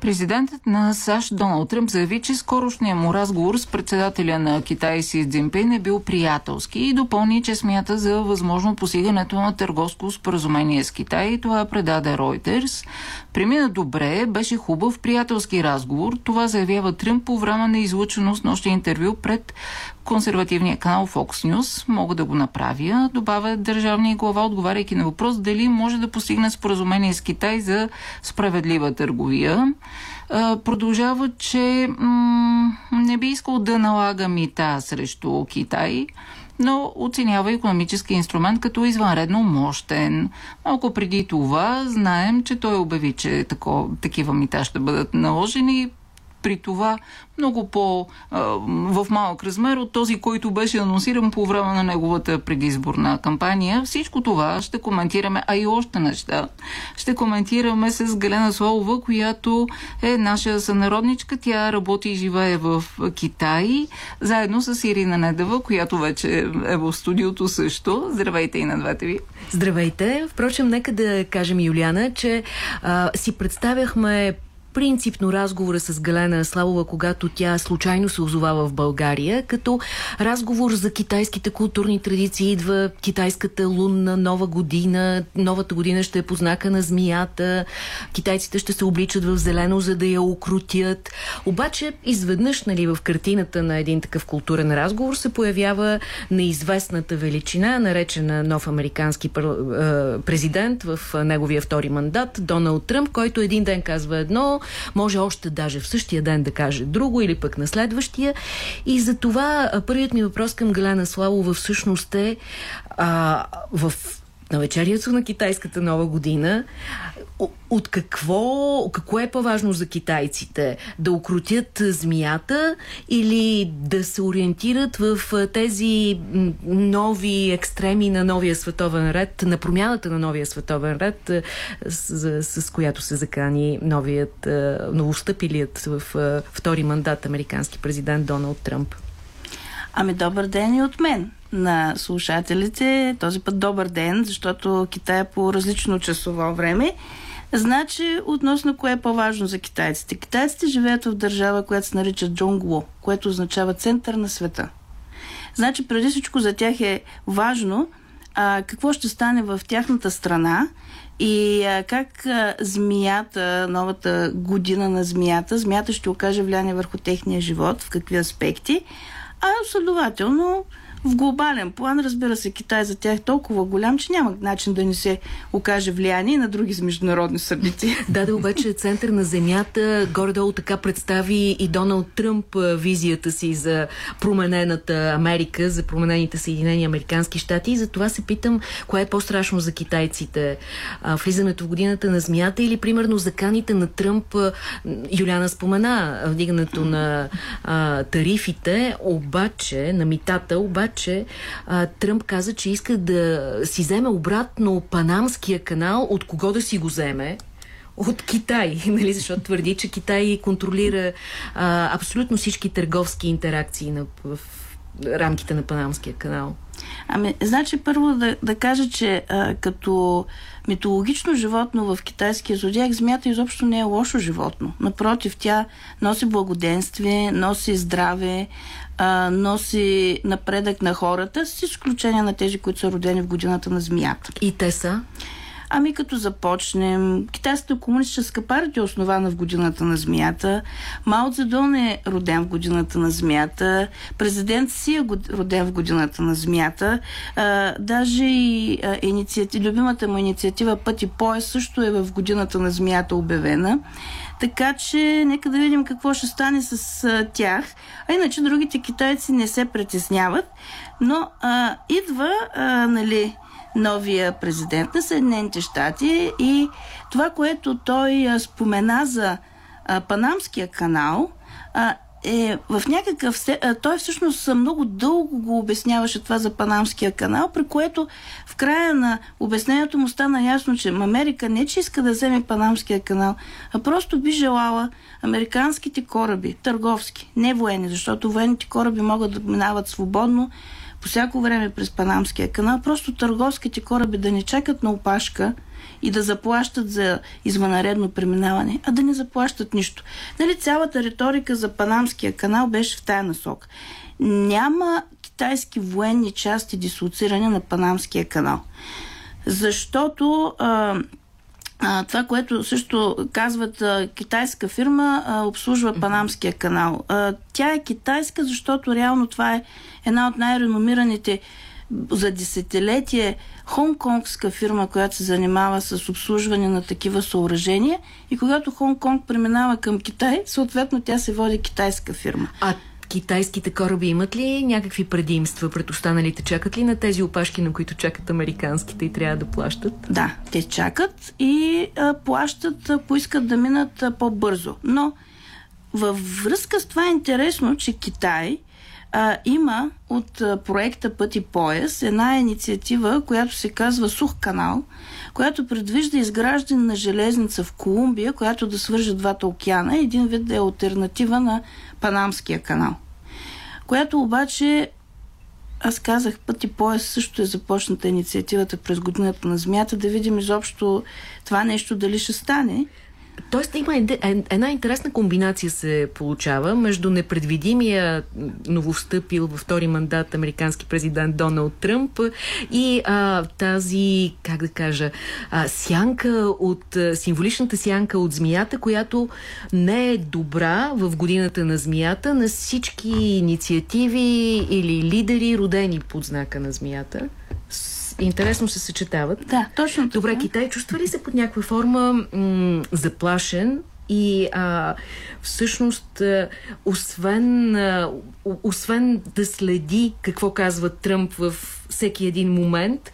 Президентът на САЩ Доналд Тръмп заяви, че скорошния му разговор с председателя на Китай Си Цзинпин е бил приятелски и допълни, че смята за възможно постигането на търговско споразумение с Китай. Това предаде Reuters. Премина добре, беше хубав приятелски разговор. Това заявява Тръмп по време на излучено с нощи интервю пред консервативния канал Fox News. Мога да го направя, добавя държавния глава, отговаряйки на въпрос дали може да постигне споразумение с Китай за справедлива търговия. Продължава, че не би искал да налага мита срещу Китай но оценява економически инструмент като извънредно мощен. Малко преди това знаем, че той обяви, че тако, такива мита ще бъдат наложени при това много по а, в малък размер от този, който беше анонсиран по време на неговата предизборна кампания. Всичко това ще коментираме, а и още неща. Ще коментираме с Галена Славова, която е наша сънародничка. Тя работи и живее в Китай, заедно с Ирина Недева, която вече е в студиото също. Здравейте и на двете ви. Здравейте. Впрочем, нека да кажем, Юлиана, че а, си представяхме принципно разговора с Галена Славова, когато тя случайно се озовава в България, като разговор за китайските културни традиции. Идва китайската лунна нова година. Новата година ще е по знака на змията. Китайците ще се обличат в зелено, за да я окрутят. Обаче, изведнъж, нали, в картината на един такъв културен разговор се появява неизвестната величина, наречена нов американски президент в неговия втори мандат, Доналд Тръмп, който един ден казва едно, може още даже в същия ден да каже друго или пък на следващия. И за това първият ми въпрос към Галена Славова всъщност е а, в на вечерието на китайската нова година, от какво, какво е по-важно за китайците? Да окрутят змията или да се ориентират в тези нови екстреми на новия световен ред, на промяната на новия световен ред, с, с която се закани новият, новостъпилият в втори мандат американски президент Доналд Тръмп? Ами добър ден и от мен на слушателите. Този път добър ден, защото Китай е по различно часово време. Значи, относно кое е по-важно за китайците. Китайците живеят в държава, която се нарича Джонгло, което означава център на света. Значи, преди всичко за тях е важно а, какво ще стане в тяхната страна и а, как а, змията, новата година на змията, змията ще окаже влияние върху техния живот, в какви аспекти, а следователно в глобален план, разбира се, Китай за тях е толкова голям, че няма начин да ни се окаже влияние на други международни събития. Да, да, обаче център на земята, горе-долу така представи и Доналд Тръмп визията си за променената Америка, за променените Съединени Американски щати и за това се питам, кое е по-страшно за китайците? влизането в годината на змията или примерно заканите на Тръмп, Юляна спомена вдигането на а, тарифите, обаче, на митата, обаче че а, Тръмп каза, че иска да си вземе обратно Панамския канал, от кого да си го вземе? от Китай, нали, защото твърди, че Китай контролира а, абсолютно всички търговски интеракции на, в рамките на Панамския канал. Ами, значи първо да, да кажа, че а, като митологично животно в китайския зодиак, змията изобщо не е лошо животно. Напротив, тя носи благоденствие, носи здраве, а, носи напредък на хората, с изключение на тези, които са родени в годината на змията. И те са? Ами като започнем, Китайската комунистическа партия е основана в годината на змията, Мао Цзедон е роден в годината на змията, президент Си е роден в годината на змията, а, даже и а, инициатив, любимата му инициатива Път и пояс също е в годината на змията обявена. Така че нека да видим какво ще стане с а, тях. А иначе другите китайци не се притесняват. Но а, идва, а, нали, новия президент на Съединените щати и това, което той спомена за Панамския канал, е в някакъв... Той всъщност много дълго го обясняваше това за Панамския канал, при което в края на обяснението му стана ясно, че Америка не че иска да вземе Панамския канал, а просто би желала американските кораби, търговски, не военни, защото военните кораби могат да минават свободно по всяко време през Панамския канал, просто търговските кораби да не чакат на опашка и да заплащат за извънаредно преминаване, а да не заплащат нищо. Нали, цялата риторика за Панамския канал беше в тая насок. Няма китайски военни части дислоцирани на Панамския канал. Защото а, а, това, което също казват а, китайска фирма, а, обслужва Панамския канал. А, тя е китайска, защото реално това е една от най-реномираните за десетилетие хонконгска фирма, която се занимава с обслужване на такива съоръжения и когато Хонконг преминава към Китай, съответно тя се води китайска фирма. А китайските кораби имат ли някакви предимства пред останалите? Чакат ли на тези опашки, на които чакат американските и трябва да плащат? Да, те чакат и а, плащат, ако искат да минат по-бързо. Но във връзка с това е интересно, че Китай а, има от а, проекта Път и пояс една инициатива, която се казва Сух канал, която предвижда изграждане на железница в Колумбия, която да свържа двата океана. Един вид да е альтернатива на Панамския канал. Която обаче аз казах път и пояс също е започната инициативата през годината на Змията, да видим изобщо това нещо дали ще стане. Тоест има една интересна комбинация се получава между непредвидимия нововстъпил във втори мандат американски президент Доналд Тръмп и а, тази, как да кажа, а, сянка от, символичната сянка от змията, която не е добра в годината на змията на всички инициативи или лидери, родени под знака на змията интересно се съчетават. Да, точно Добре, така. Китай чувства ли се под някаква форма заплашен и а, всъщност, а, освен, а, освен да следи какво казва Тръмп в всеки един момент,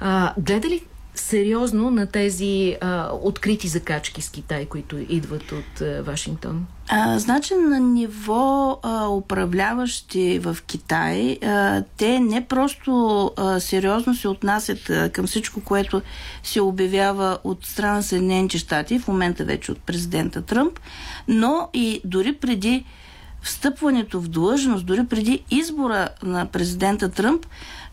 а, гледа ли сериозно на тези а, открити закачки с Китай, които идват от а, Вашингтон? А, значи на ниво а, управляващи в Китай, а, те не просто а, сериозно се отнасят а, към всичко, което се обявява от страна Съединените щати, в момента вече от президента Тръмп, но и дори преди встъпването в длъжност, дори преди избора на президента Тръмп,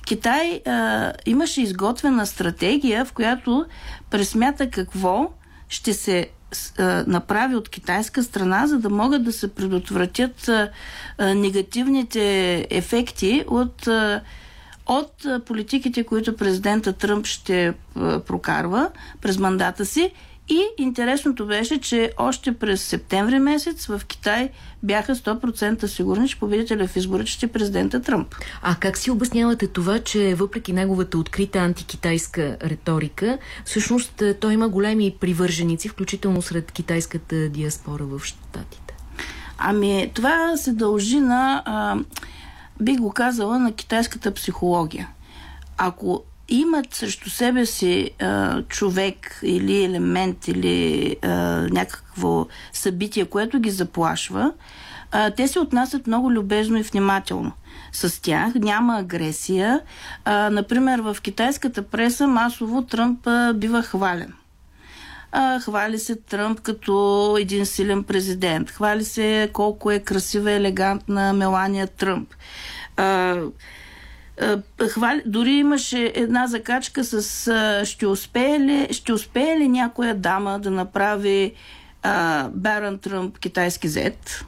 Китай а, имаше изготвена стратегия, в която пресмята какво ще се а, направи от китайска страна, за да могат да се предотвратят а, а, негативните ефекти от, а, от политиките, които президента Тръмп ще а, прокарва през мандата си и интересното беше, че още през септември месец в Китай бяха 100% сигурни, че победителя в изборите ще е президента Тръмп. А как си обяснявате това, че въпреки неговата открита антикитайска риторика, всъщност е, той има големи привърженици, включително сред китайската диаспора в Штатите? Ами, това се дължи на, а, би го казала, на китайската психология. Ако имат срещу себе си а, човек или елемент или а, някакво събитие, което ги заплашва, а, те се отнасят много любезно и внимателно с тях. Няма агресия. А, например, в китайската преса масово Тръмп а, бива хвален. А, хвали се Тръмп като един силен президент. Хвали се колко е красива елегантна Мелания Тръмп. А, хвали, дори имаше една закачка с ще, успее ли, ще успее ли някоя дама да направи а, Тръмп китайски зет.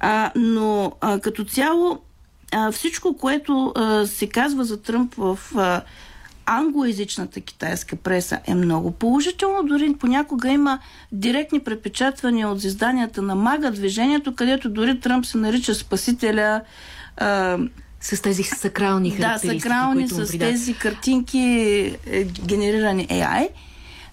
А, но а, като цяло а, всичко, което а, се казва за Тръмп в а, англоязичната китайска преса е много положително. Дори понякога има директни препечатвания от изданията на Мага движението, където дори Тръмп се нарича спасителя. А, с тези сакрални характеристики. Да, сакрални с придат. тези картинки, е, генерирани AI.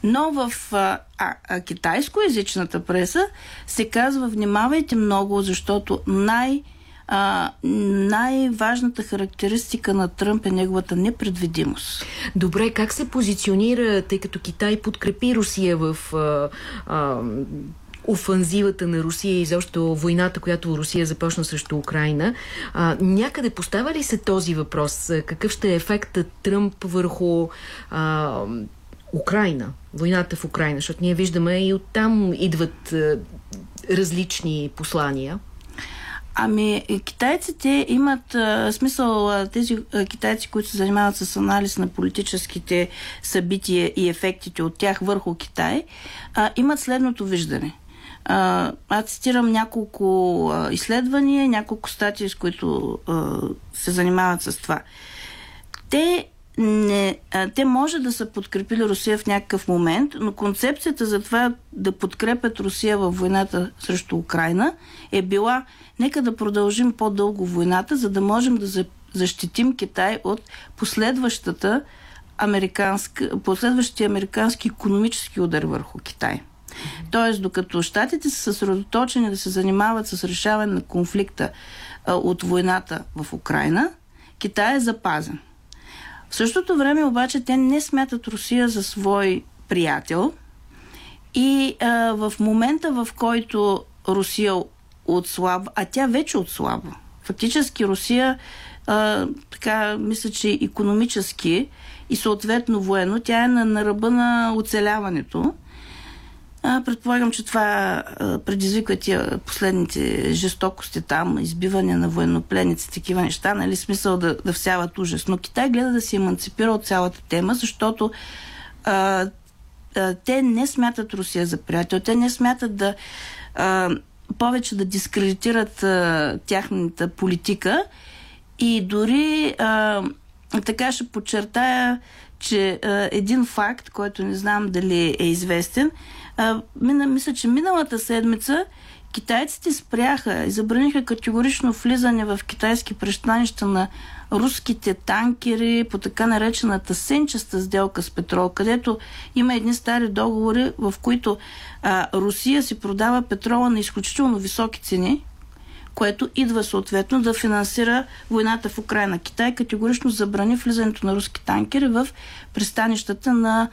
Но в а, а, китайско-язичната преса се казва внимавайте много, защото най- а, най-важната характеристика на Тръмп е неговата непредвидимост. Добре, как се позиционира, тъй като Китай подкрепи Русия в а, а, офанзивата на Русия и защо войната, която Русия започна срещу Украина. А, някъде поставя ли се този въпрос? Какъв ще е ефектът Тръмп върху а, Украина, войната в Украина? Защото ние виждаме и оттам идват а, различни послания. Ами, китайците имат а, смисъл, а, тези а, китайци, които се занимават с анализ на политическите събития и ефектите от тях върху Китай, а, имат следното виждане. Аз цитирам няколко изследвания, няколко статии, с които се занимават с това. Те не, те може да са подкрепили Русия в някакъв момент, но концепцията за това да подкрепят Русия във войната срещу Украина е била нека да продължим по-дълго войната, за да можем да защитим Китай от последващата американска, последващия американски економически удар върху Китай. Тоест, докато щатите са съсредоточени да се занимават с решаване на конфликта а, от войната в Украина, Китай е запазен. В същото време обаче те не смятат Русия за свой приятел и а, в момента, в който Русия отслабва, а тя вече отслабва. Фактически Русия, а, така, мисля, че економически и съответно военно, тя е на, на ръба на оцеляването. А, предполагам, че това предизвиква тия последните жестокости там, избиване на военнопленици, такива неща, нали, смисъл да, да всяват ужас. Но Китай гледа да се еманципира от цялата тема, защото а, а, те не смятат Русия за приятел, те не смятат да а, повече да дискредитират а, тяхната политика. И дори а, така ще подчертая, че а, един факт, който не знам дали е известен, а, мина, мисля, че миналата седмица китайците спряха и забраниха категорично влизане в китайски пристанища на руските танкери по така наречената сенчеста сделка с петрол, където има едни стари договори, в които а, Русия си продава петрола на изключително високи цени, което идва съответно да финансира войната в Украина. Китай категорично забрани влизането на руски танкери в пристанищата на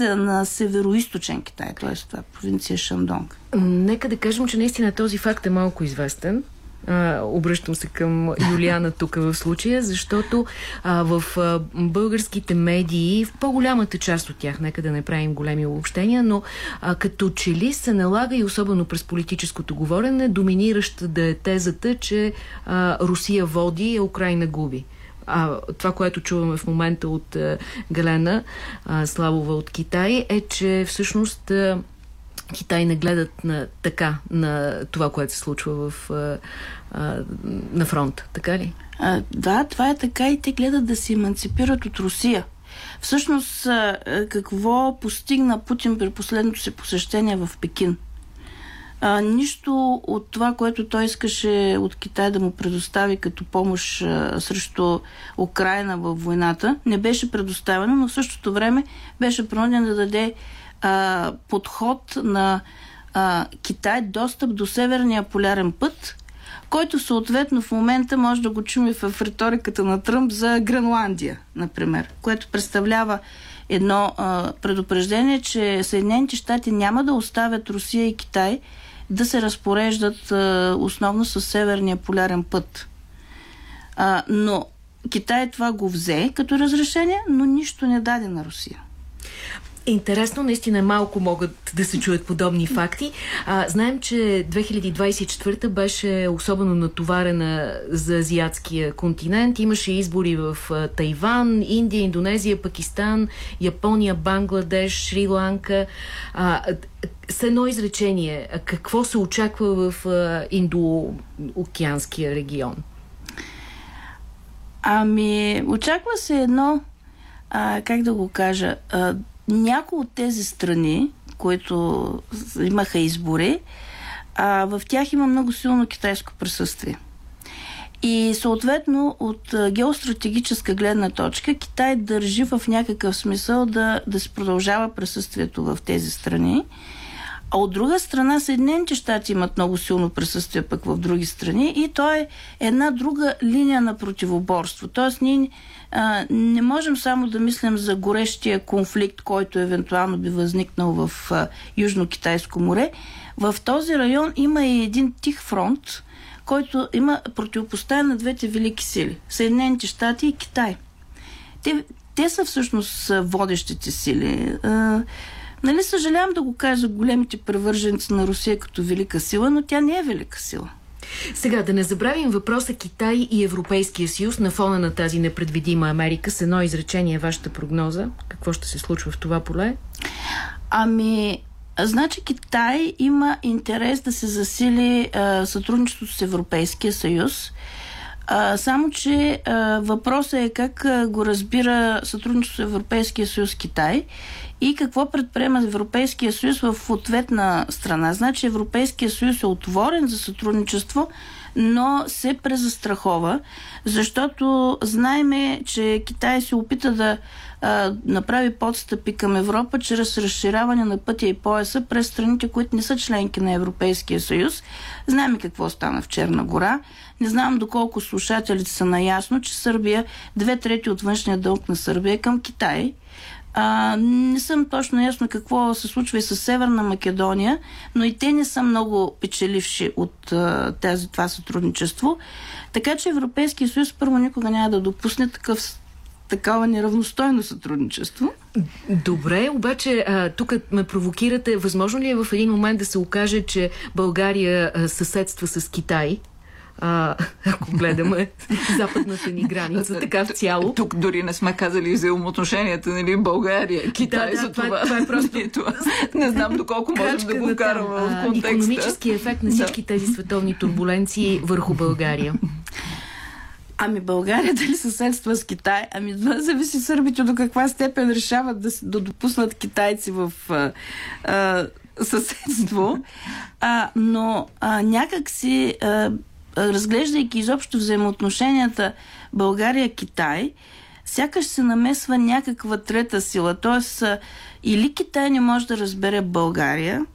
на северо-источен Китай, т.е. това е провинция Шандонг. Нека да кажем, че наистина този факт е малко известен. А, обръщам се към Юлиана тук в случая, защото а, в а, българските медии, в по-голямата част от тях, нека да не правим големи обобщения, но а, като че ли се налага и особено през политическото говорене, доминираща да е тезата, че а, Русия води, а Украина губи. А, това, което чуваме в момента от а, Галена а, Славова от Китай, е, че всъщност а, Китай не гледат на, така на това, което се случва в, а, на фронт. Така ли? А, да, това е така и те гледат да се еманципират от Русия. Всъщност, какво постигна Путин при последното си посещение в Пекин? А, нищо от това, което той искаше от Китай да му предостави като помощ а, срещу Украина във войната, не беше предоставено, но в същото време беше принуден да даде а, подход на а, Китай достъп до Северния полярен път, който съответно в момента може да го чуем и в риториката на Тръмп за Гренландия, например, което представлява едно а, предупреждение, че Съединените щати няма да оставят Русия и Китай да се разпореждат а, основно с Северния полярен път. А, но Китай това го взе като разрешение, но нищо не даде на Русия. Интересно, наистина малко могат да се чуят подобни факти. А, знаем, че 2024 беше особено натоварена за азиатския континент. Имаше избори в Тайван, Индия, Индонезия, Пакистан, Япония, Бангладеш, Шри-Ланка. С едно изречение, какво се очаква в Индоокеанския регион? Ами, очаква се едно, а, как да го кажа, а, някои от тези страни, които имаха избори, а, в тях има много силно китайско присъствие. И съответно от геостратегическа гледна точка Китай държи в някакъв смисъл да, да се продължава присъствието в тези страни. А от друга страна, Съединените щати имат много силно присъствие пък в други страни и то е една друга линия на противоборство. Тоест, ние а, не можем само да мислим за горещия конфликт, който евентуално би възникнал в Южно-Китайско море. В този район има и един тих фронт, който има противопоставен на двете велики сили Съединените щати и Китай. Те, те са всъщност водещите сили. А, Нали, съжалявам да го кажа големите превърженици на Русия като велика сила, но тя не е велика сила. Сега да не забравим въпроса Китай и Европейския съюз на фона на тази непредвидима Америка. С едно изречение вашата прогноза. Какво ще се случва в това поле? Ами, Значи Китай има интерес да се засили а, сътрудничеството с Европейския съюз. А, само, че а, въпросът е как го разбира сътрудничеството с Европейския съюз Китай и какво предприема Европейския съюз в ответна страна. Значи Европейския съюз е отворен за сътрудничество, но се презастрахова, защото знаеме, че Китай се опита да а, направи подстъпи към Европа чрез разширяване на пътя и пояса през страните, които не са членки на Европейския съюз. Знаем какво стана в Черна гора. Не знам доколко слушателите са наясно, че Сърбия, две трети от външния дълг на Сърбия е към Китай. А, не съм точно ясно какво се случва и с Северна Македония, но и те не са много печеливши от а, тази, това сътрудничество. Така че Европейския съюз първо никога няма да допусне такъв такава неравностойно сътрудничество. Добре, обаче тук ме провокирате. Възможно ли е в един момент да се окаже, че България съседства с Китай? А, ако гледаме западната ни граница, така в цяло. Тук дори не сме казали за отношенията, нали, България, Китай, да, да, за това. Това, това е просто... това. Не знам доколко можем да го вкараме в контекста. Економически ефект на всички да. тези световни турбуленции върху България. Ами България дали съседства с Китай? Ами това зависи сърбите до каква степен решават да, да допуснат китайци в а, а, съседство. А, но а, някак си, а, разглеждайки изобщо взаимоотношенията България-Китай, сякаш се намесва някаква трета сила. Тоест, или Китай не може да разбере България,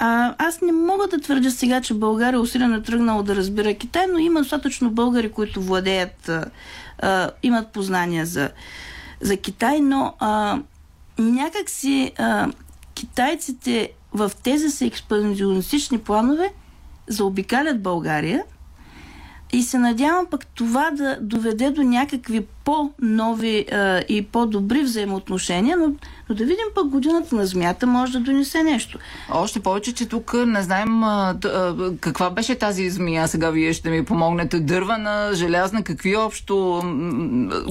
а, аз не мога да твърдя сега, че България усилено е тръгнала да разбира Китай, но има достатъчно българи, които владеят, а, а, имат познания за, за Китай, но а, някак си а, китайците в тези си експанзионистични планове заобикалят България и се надявам пък това да доведе до някакви по-нови а, и по-добри взаимоотношения, но, но да видим пък годината на змията може да донесе нещо. Още повече, че тук не знаем а, а, каква беше тази змия. Сега вие ще ми помогнете. Дървана, желязна, какви общо,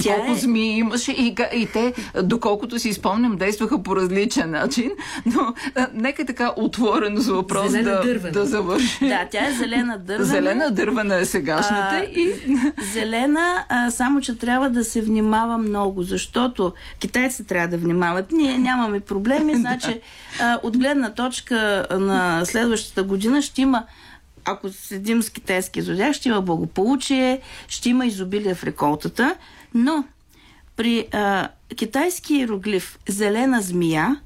Тя колко е... змии имаше и, и те, доколкото си спомням, действаха по различен начин. Но а, нека така отворено за въпрос да, да завърши. Да, тя е зелена дървана. Зелена дървана е сегашната. А, и... Зелена, а, само че трябва да се внимава много, защото китайците трябва да внимават. Ние нямаме проблеми, значи от гледна точка на следващата година ще има ако седим с китайски зодиак, ще има благополучие, ще има изобилие в реколтата, но при а, китайски иероглиф зелена змия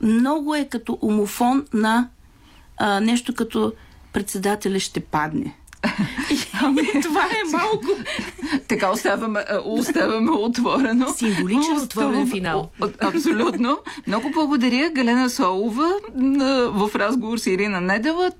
много е като умофон на а, нещо като председателя ще падне. Ами, това е малко. така оставяме, е, оставяме отворено. Символичен отворен финал. Абсолютно. Много благодаря Галена Солова в разговор с Ирина Недева.